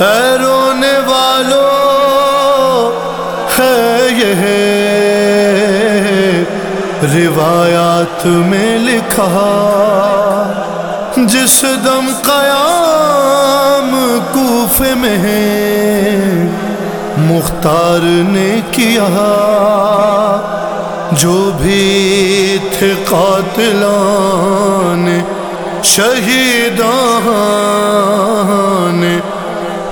اے رونے والو ہے یہ روایات میں لکھا، جس دم قیام کوفے میں مختار نے کیا۔ جو بھی تھے قاتلان، شہیدان،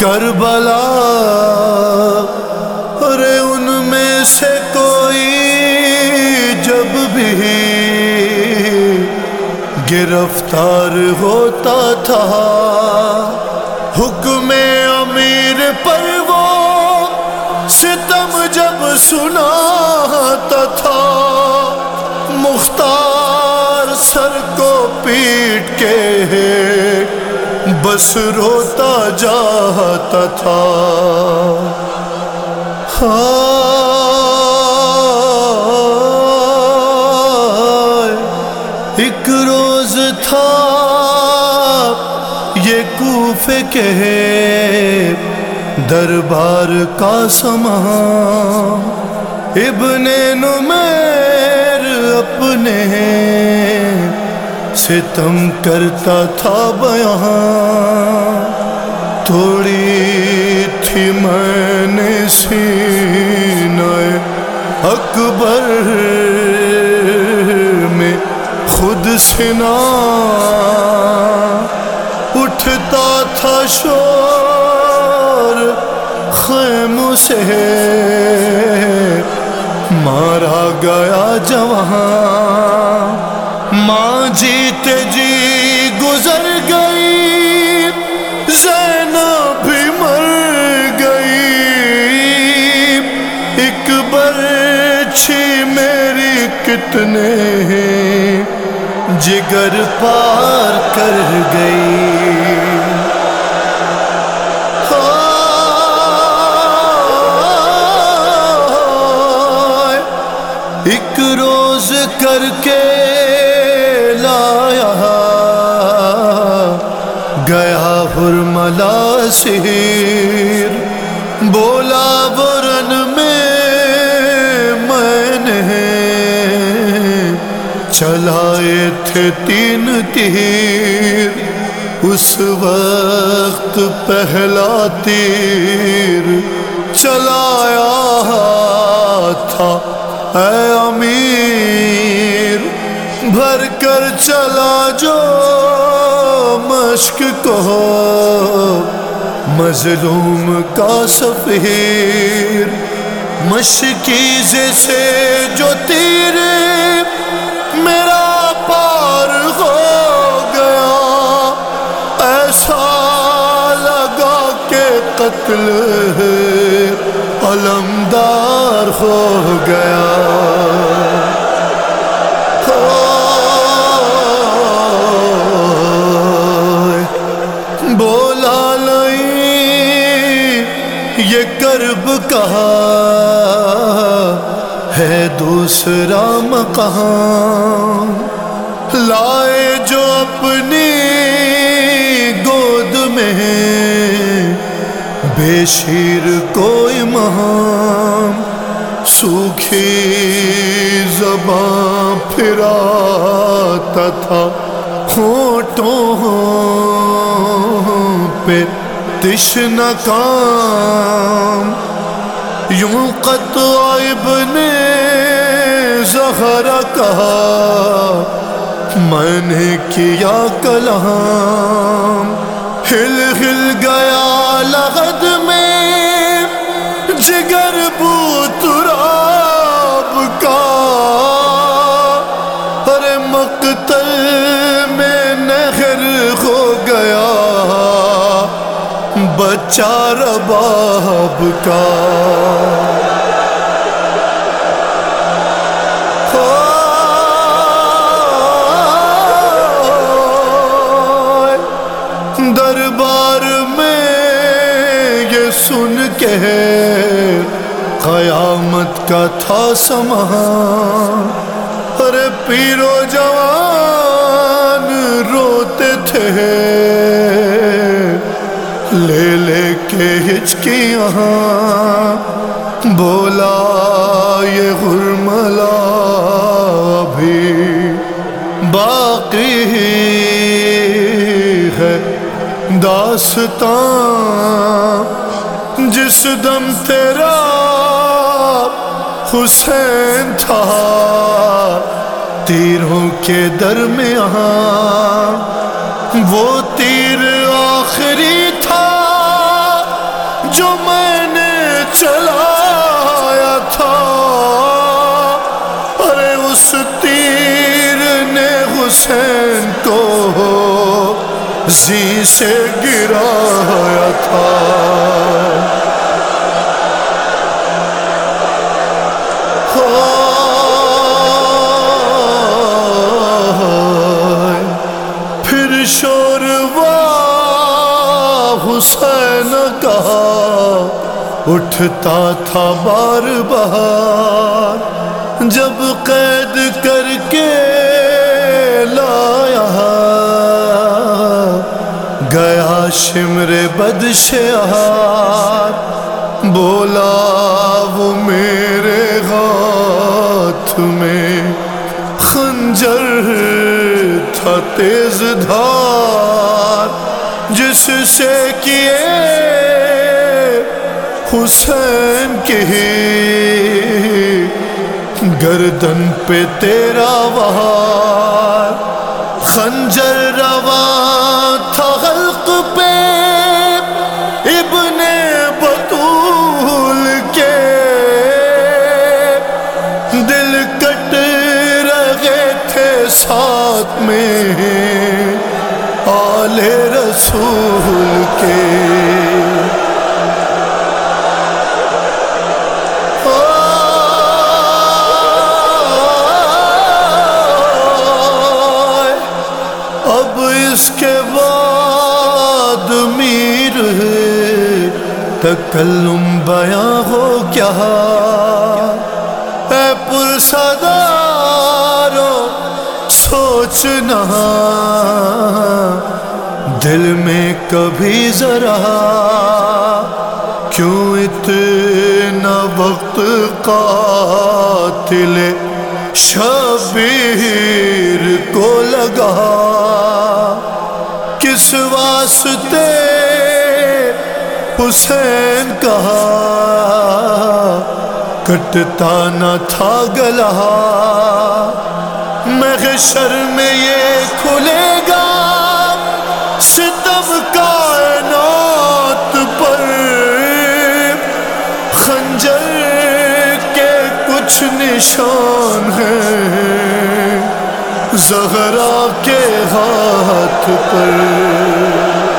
کربلا، ارے ان میں سے کوئی جب بھی گرفتار ہوتا تھا، حکم امیر پر وہ ستم جب سناتا تھا۔ بس روتا جاتا تھا۔ ایک روز تھا، یہ کوفے کے دربار کا سما ابن نمیر اپنے ستم کرتا تھا بیاں تھوڑی تھی میں نے سینہ اکبر میں خود سنا اٹھتا تھا شور، خیم سے مارا گیا جوان۔ ماں جیتے جی گزر گئی، زینب بھی مر گئی۔ ایک برچھی میری کتنے جگر پار کر گئی۔ ہرملا سیر بولا برن میں میں نے چلائے تھے تین تیر اس وقت پہلا تیر چلایا تھا اے امیر بھر کر چلا جو مشق کو مظلوم کا سفیر، مشکیز سے جو تیر میرا پار ہو گیا۔ ایسا لگا کہ قتل علمدار ہو گیا۔ کہا ہے دوسرا مقام؟ لائے جو اپنی گود میں بے شیر کوئی مہام سوکھی زباں پھراتا تھا ہونٹوں پہ تشن کام۔ یوں قطع نے زہرا کہا میں نے کیا کلام ہل ہل گیا لغد میں جگر بوترا بچہ رباب کا۔ دربار میں یہ سن کے قیامت کا تھا سما ارے پیرو جوان روتے تھے۔ لے لے کے ہچکیاں۔ بولا یہ غرملا بھی باقی ہے۔ داستان، جس دم تیرا حسین تھا۔ تیروں کے درمیان وہ تیر آخری زی سے گرایا تھا۔ پھر شوروا حسین کہا اٹھتا تھا بار بار جب قید کر کے شمر بدشہار، بولا وہ میرے ہاتھ میں خنجر تھا تیز دھار۔ جس سے کیے حسین کی گردن پہ تیرا وہار۔ خنجر رواں آل رسول کے۔ اب اس کے بعد میر تکلم بیاں ہو کیا؟ اے پرسدارو سوچنا۔ دل میں کبھی ذرا کیوں اتنا وقت قاتل شبیر کو لگا؟ کس واسطے حسین کہا؟ کٹتا نہ تھا گلا محشر میں یہ کھلے خنجر کے کچھ نشان ہیں۔ زہرا کے ہاتھ پر۔